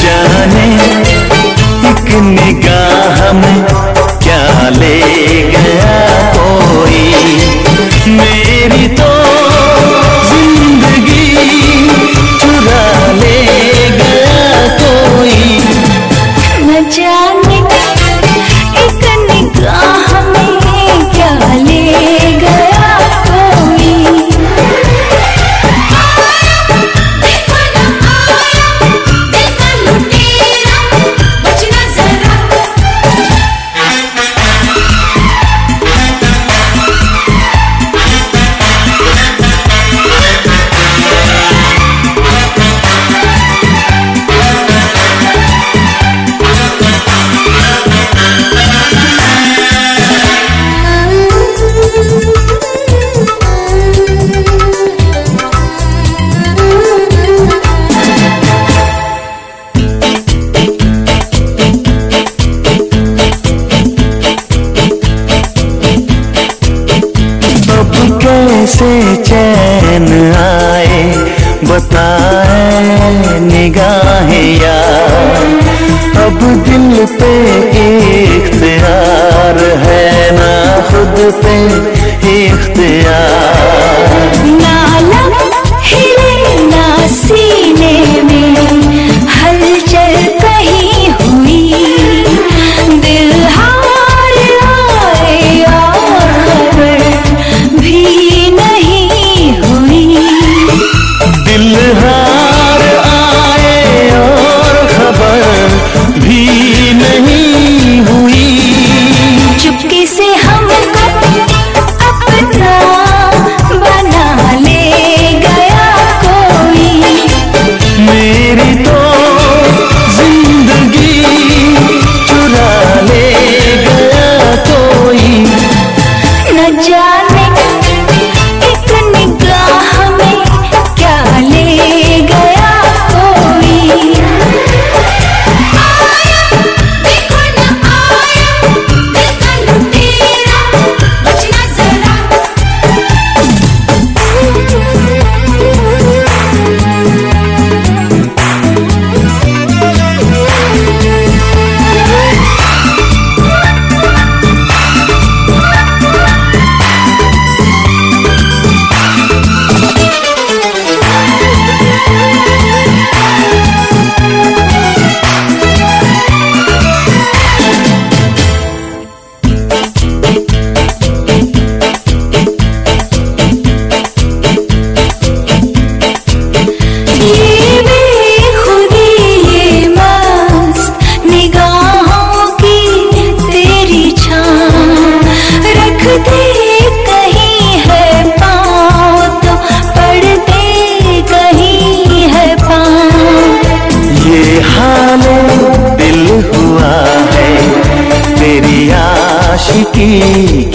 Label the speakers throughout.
Speaker 1: जाने इक निगाह में क्या ले गए कैसे चैन आए, बताए निगाहें यार। अब दिल पे इख्तियार है ना खुद पे इख्तियार।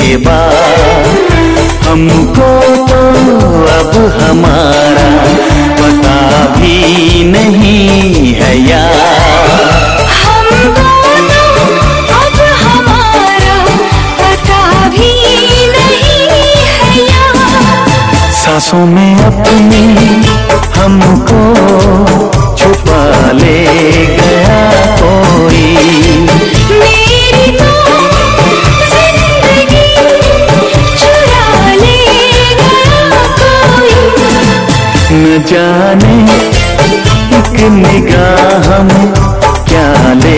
Speaker 2: के
Speaker 1: बाद हमको तो अब हमारा पता भी नहीं है यार। सांसों में अपनी हमको जाने एक निगाह हम क्या ले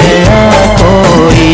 Speaker 1: गया कोई?